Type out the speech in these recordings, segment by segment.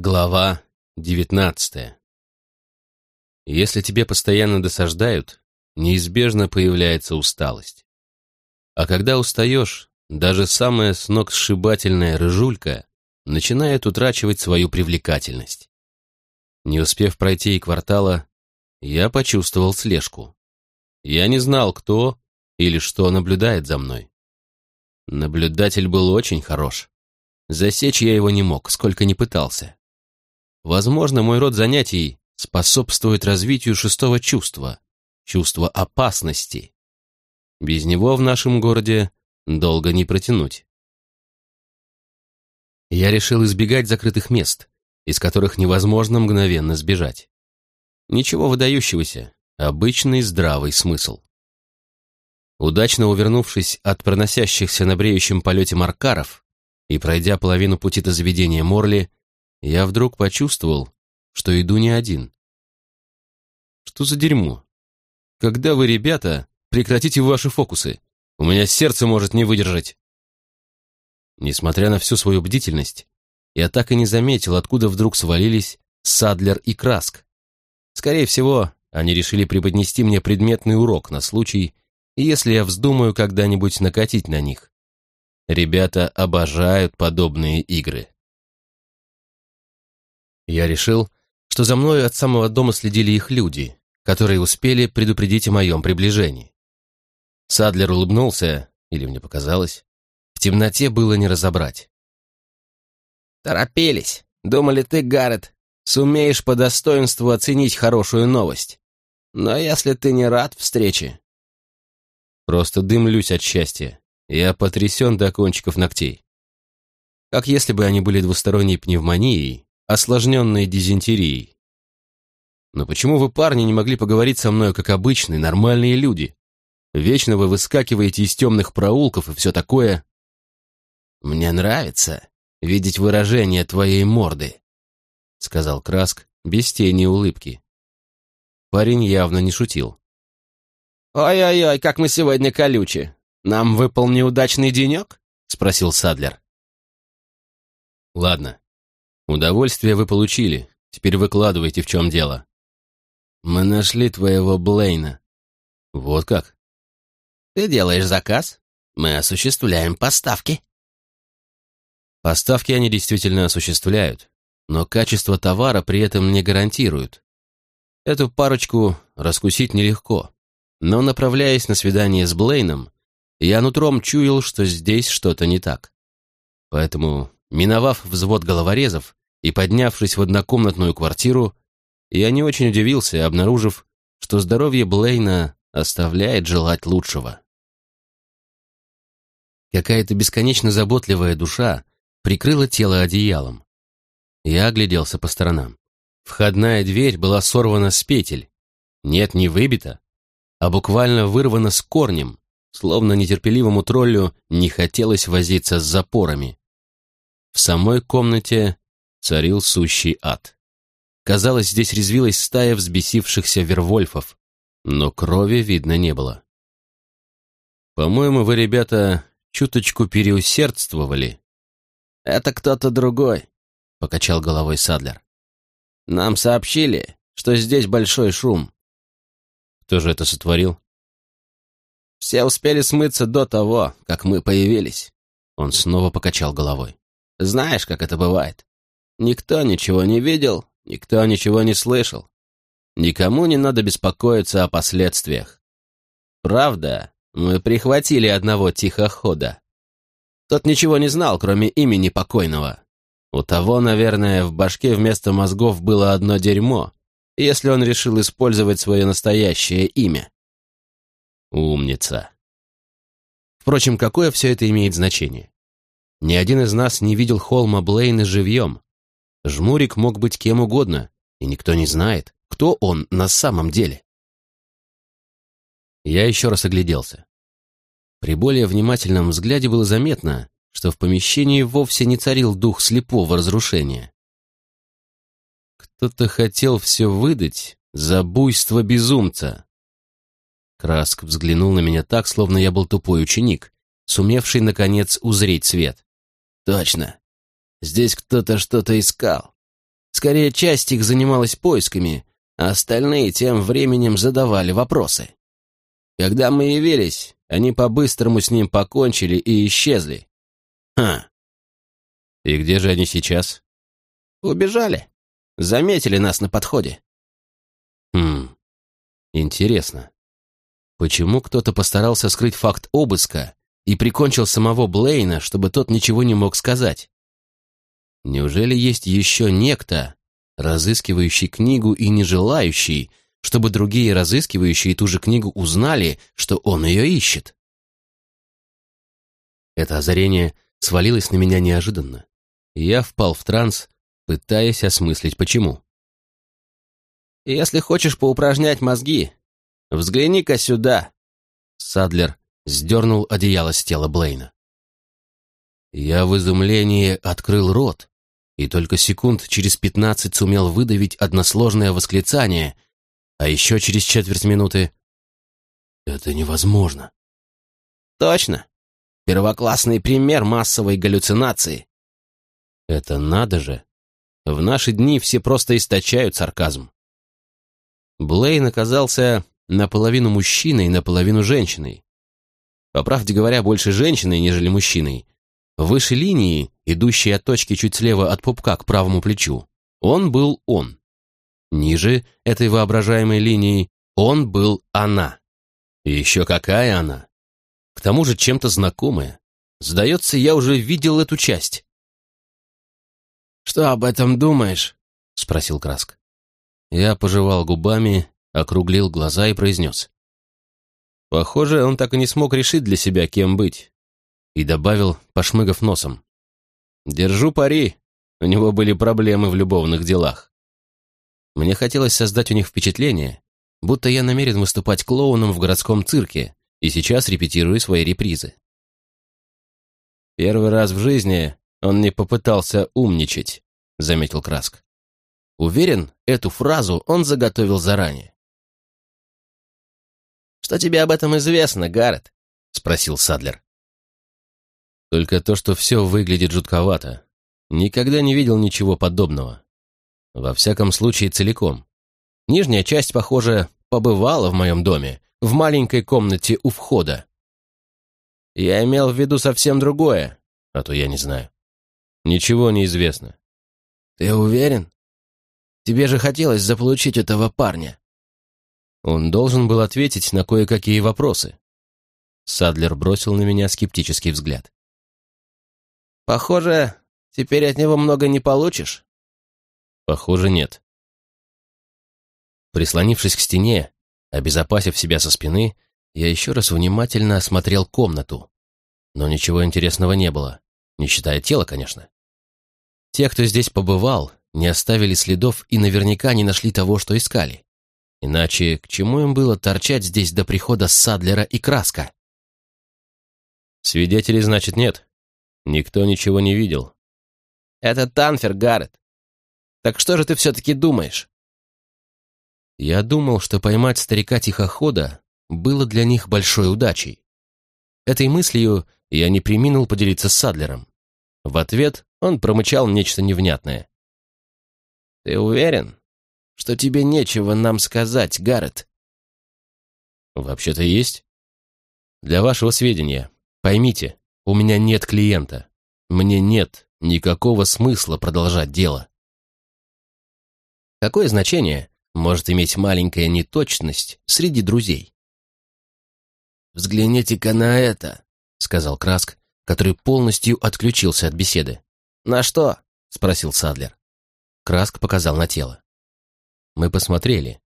Глава девятнадцатая Если тебе постоянно досаждают, неизбежно появляется усталость. А когда устаешь, даже самая сногсшибательная рыжулька начинает утрачивать свою привлекательность. Не успев пройти и квартала, я почувствовал слежку. Я не знал, кто или что наблюдает за мной. Наблюдатель был очень хорош. Засечь я его не мог, сколько ни пытался. Возможно, мой род занятий способствует развитию шестого чувства, чувства опасности. Без него в нашем городе долго не протянуть. Я решил избегать закрытых мест, из которых невозможно мгновенно сбежать. Ничего выдающегося, обычный здравый смысл. Удачно увернувшись от проносящихся на бреющем полете маркаров и пройдя половину пути до заведения Морли, я вдруг почувствовал, что иду не один. Что за дерьмо? Когда вы, ребята, прекратите ваши фокусы? У меня сердце может не выдержать. Несмотря на всю свою бдительность, я так и не заметил, откуда вдруг свалились Садлер и Краск. Скорее всего, они решили преподнести мне предметный урок на случай, если я вздумаю когда-нибудь накатить на них. Ребята обожают подобные игры. Я решил, что за мной от самого дома следили их люди, которые успели предупредить о моем приближении. Садлер улыбнулся, или мне показалось. В темноте было не разобрать. «Торопились. Думали ты, Гаррет, сумеешь по достоинству оценить хорошую новость. Но если ты не рад встрече...» Просто дымлюсь от счастья. Я потрясен до кончиков ногтей. Как если бы они были двусторонней пневмонией, осложненной дизентерией. Но почему вы, парни, не могли поговорить со мной, как обычные, нормальные люди? Вечно вы выскакиваете из темных проулков и все такое. Мне нравится видеть выражение твоей морды, сказал Краск без тени улыбки. Парень явно не шутил. «Ой-ой-ой, как мы сегодня колючи! Нам выпал неудачный денек?» — спросил Садлер. «Ладно, Удовольствие вы получили. Теперь выкладывайте, в чем дело. Мы нашли твоего Блейна. Вот как? Ты делаешь заказ, мы осуществляем поставки. Поставки они действительно осуществляют, но качество товара при этом не гарантируют. Эту парочку раскусить нелегко, но направляясь на свидание с Блейном, я нутром чуял, что здесь что-то не так. Поэтому, миновав взвод головорезов, и поднявшись в однокомнатную квартиру, я не очень удивился, обнаружив, что здоровье Блейна оставляет желать лучшего. Какая-то бесконечно заботливая душа прикрыла тело одеялом. Я огляделся по сторонам. Входная дверь была сорвана с петель. Нет, не выбита, а буквально вырвана с корнем, словно нетерпеливому троллю не хотелось возиться с запорами. В самой комнате царил сущий ад. Казалось, здесь резвилась стая взбесившихся вервольфов, но крови видно не было. «По-моему, вы, ребята, чуточку переусердствовали». «Это кто-то другой», — покачал головой Садлер. «Нам сообщили, что здесь большой шум». «Кто же это сотворил?» «Все успели смыться до того, как мы появились». Он снова покачал головой. «Знаешь, как это бывает? Никто ничего не видел, никто ничего не слышал. Никому не надо беспокоиться о последствиях. Правда, мы прихватили одного тихохода. Тот ничего не знал, кроме имени покойного. У того, наверное, в башке вместо мозгов было одно дерьмо, если он решил использовать свое настоящее имя. Умница. Впрочем, какое все это имеет значение? Ни один из нас не видел Холма Блейна живьем. Жмурик мог быть кем угодно, и никто не знает, кто он на самом деле. Я еще раз огляделся. При более внимательном взгляде было заметно, что в помещении вовсе не царил дух слепого разрушения. Кто-то хотел все выдать за буйство безумца. Краск взглянул на меня так, словно я был тупой ученик, сумевший, наконец, узреть свет. «Точно. Здесь кто-то что-то искал. Скорее, часть их занималась поисками, а остальные тем временем задавали вопросы. Когда мы явились, они по-быстрому с ним покончили и исчезли. Ха. И где же они сейчас? Убежали. Заметили нас на подходе. Хм. Интересно. Почему кто-то постарался скрыть факт обыска и прикончил самого Блейна, чтобы тот ничего не мог сказать? Неужели есть еще некто, разыскивающий книгу и не желающий, чтобы другие разыскивающие ту же книгу узнали, что он ее ищет? Это озарение свалилось на меня неожиданно. Я впал в транс, пытаясь осмыслить почему. «Если хочешь поупражнять мозги, взгляни-ка сюда!» Садлер сдернул одеяло с тела Блейна. Я в изумлении открыл рот, и только секунд через пятнадцать сумел выдавить односложное восклицание, а еще через четверть минуты «Это невозможно». «Точно. Первоклассный пример массовой галлюцинации». «Это надо же. В наши дни все просто источают сарказм». Блейн оказался наполовину мужчиной, наполовину женщиной. По правде говоря, больше женщиной, нежели мужчиной. Выше линии, идущей от точки чуть слева от пупка к правому плечу, он был он. Ниже этой воображаемой линии он был она. И еще какая она? К тому же чем-то знакомая. Сдается, я уже видел эту часть. «Что об этом думаешь?» — спросил Краск. Я пожевал губами, округлил глаза и произнес. Похоже, он так и не смог решить для себя, кем быть и добавил, пошмыгав носом. «Держу пари, у него были проблемы в любовных делах». Мне хотелось создать у них впечатление, будто я намерен выступать клоуном в городском цирке и сейчас репетирую свои репризы. «Первый раз в жизни он не попытался умничать», — заметил Краск. Уверен, эту фразу он заготовил заранее. «Что тебе об этом известно, Гаррет?» — спросил Садлер. Только то, что все выглядит жутковато. Никогда не видел ничего подобного. Во всяком случае, целиком. Нижняя часть, похоже, побывала в моем доме, в маленькой комнате у входа. Я имел в виду совсем другое, а то я не знаю. Ничего не известно. Ты уверен? Тебе же хотелось заполучить этого парня. Он должен был ответить на кое-какие вопросы. Садлер бросил на меня скептический взгляд. Похоже, теперь от него много не получишь. Похоже, нет. Прислонившись к стене, обезопасив себя со спины, я еще раз внимательно осмотрел комнату. Но ничего интересного не было, не считая тела, конечно. Те, кто здесь побывал, не оставили следов и наверняка не нашли того, что искали. Иначе к чему им было торчать здесь до прихода Садлера и Краска? Свидетелей, значит, нет. Никто ничего не видел. Это Танфер, Гаррет. Так что же ты все-таки думаешь? Я думал, что поймать старика-тихохода было для них большой удачей. Этой мыслью я не приминул поделиться с Садлером. В ответ он промычал нечто невнятное. «Ты уверен, что тебе нечего нам сказать, Гаррет?» «Вообще-то есть. Для вашего сведения, поймите, у меня нет клиента. Мне нет никакого смысла продолжать дело. Какое значение может иметь маленькая неточность среди друзей? «Взгляните-ка на это», — сказал Краск, который полностью отключился от беседы. «На что?» — спросил Садлер. Краск показал на тело. Мы посмотрели.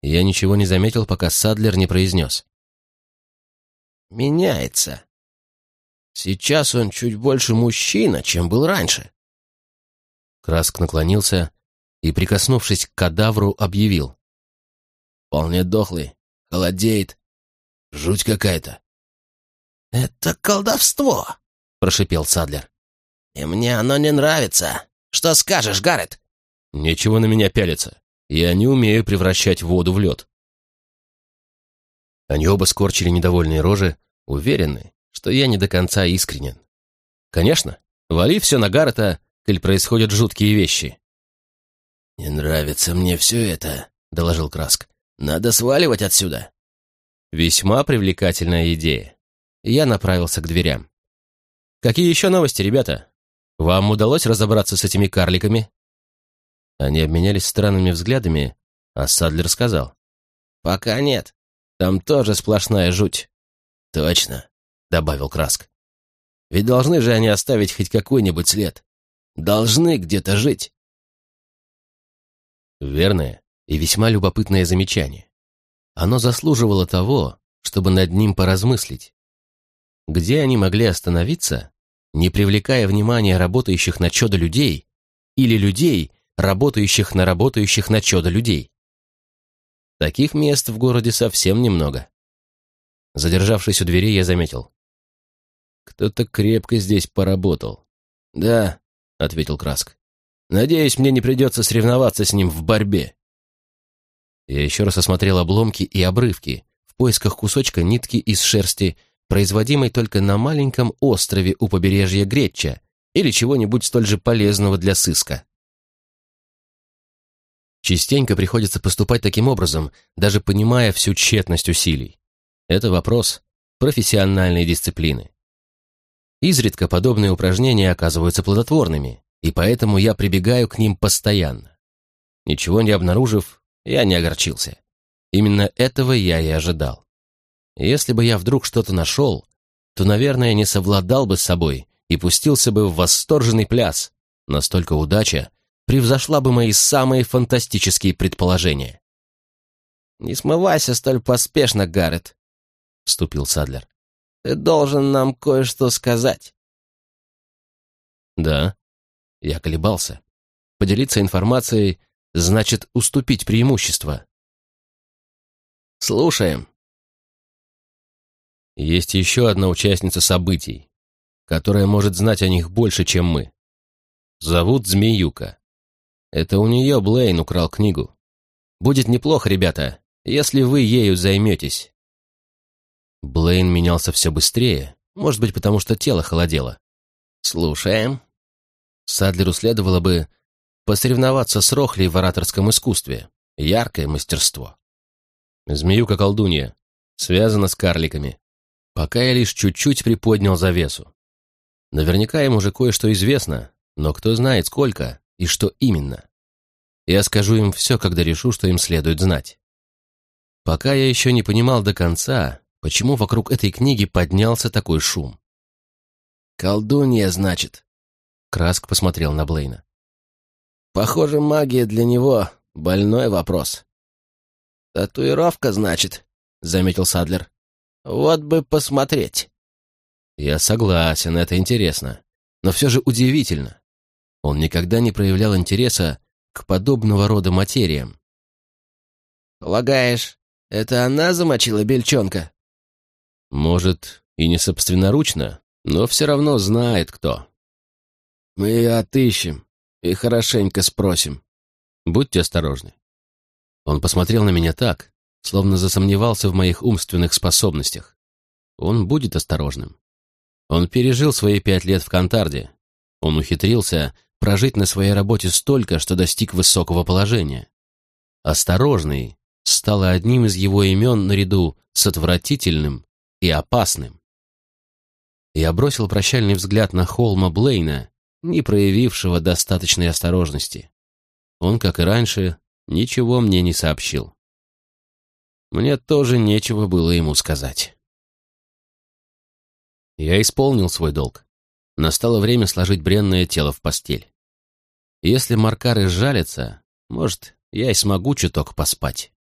Я ничего не заметил, пока Садлер не произнес. «Меняется». Сейчас он чуть больше мужчина, чем был раньше. Краск наклонился и, прикоснувшись к кадавру, объявил. «Вполне дохлый, холодеет. Жуть какая-то». «Это колдовство!» — прошипел Садлер. «И мне оно не нравится. Что скажешь, Гаррет?» «Нечего на меня пялиться. Я не умею превращать воду в лед». Они оба скорчили недовольные рожи, уверенные, что я не до конца искренен. Конечно, вали все на Гаррета, коль происходят жуткие вещи. «Не нравится мне все это», — доложил Краск. «Надо сваливать отсюда». Весьма привлекательная идея. Я направился к дверям. «Какие еще новости, ребята? Вам удалось разобраться с этими карликами?» Они обменялись странными взглядами, а Садлер сказал. «Пока нет. Там тоже сплошная жуть». «Точно», — добавил Краск. «Ведь должны же они оставить хоть какой-нибудь след. Должны где-то жить». Верное и весьма любопытное замечание. Оно заслуживало того, чтобы над ним поразмыслить. Где они могли остановиться, не привлекая внимания работающих на чудо людей или людей, работающих на работающих на чудо людей? Таких мест в городе совсем немного. Задержавшись у двери, я заметил. Кто-то крепко здесь поработал. «Да», — ответил Краск. Надеюсь, мне не придется соревноваться с ним в борьбе. Я еще раз осмотрел обломки и обрывки в поисках кусочка нитки из шерсти, производимой только на маленьком острове у побережья Гречча или чего-нибудь столь же полезного для сыска. Частенько приходится поступать таким образом, даже понимая всю тщетность усилий. Это вопрос профессиональной дисциплины. Изредка подобные упражнения оказываются плодотворными, и поэтому я прибегаю к ним постоянно. Ничего не обнаружив, я не огорчился. Именно этого я и ожидал. Если бы я вдруг что-то нашел, то, наверное, не совладал бы с собой и пустился бы в восторженный пляс. Настолько удача превзошла бы мои самые фантастические предположения. «Не смывайся столь поспешно, Гаррет», — вступил Садлер. «Ты должен нам кое-что сказать». «Да», я колебался. Поделиться информацией значит уступить преимущество. Слушаем. Есть еще одна участница событий, которая может знать о них больше, чем мы. Зовут Змеюка. Это у нее Блейн украл книгу. Будет неплохо, ребята, если вы ею займетесь. Блейн менялся все быстрее, может быть, потому что тело холодело. Слушаем. Садлеру следовало бы посоревноваться с Рохлей в ораторском искусстве. Яркое мастерство. Змеюка-колдунья. Связана с карликами. Пока я лишь чуть-чуть приподнял завесу. Наверняка им уже кое-что известно, но кто знает сколько и что именно. Я скажу им все, когда решу, что им следует знать. Пока я еще не понимал до конца, почему вокруг этой книги поднялся такой шум. «Колдунья, значит», Краск посмотрел на Блейна. «Похоже, магия для него — больной вопрос». «Татуировка, значит», — заметил Садлер. «Вот бы посмотреть». «Я согласен, это интересно. Но все же удивительно. Он никогда не проявлял интереса к подобного рода материям». «Полагаешь, это она замочила бельчонка?» «Может, и не собственноручно, но все равно знает кто». Мы ее отыщем и хорошенько спросим. Будьте осторожны. Он посмотрел на меня так, словно засомневался в моих умственных способностях. Он будет осторожным. Он пережил свои пять лет в Кантарде. Он ухитрился прожить на своей работе столько, что достиг высокого положения. «Осторожный» стало одним из его имен наряду с отвратительным и опасным. Я бросил прощальный взгляд на Холма Блейна не проявившего достаточной осторожности. Он, как и раньше, ничего мне не сообщил. Мне тоже нечего было ему сказать. Я исполнил свой долг. Настало время сложить бренное тело в постель. Если Маркары жалятся, может, я и смогу чуток поспать.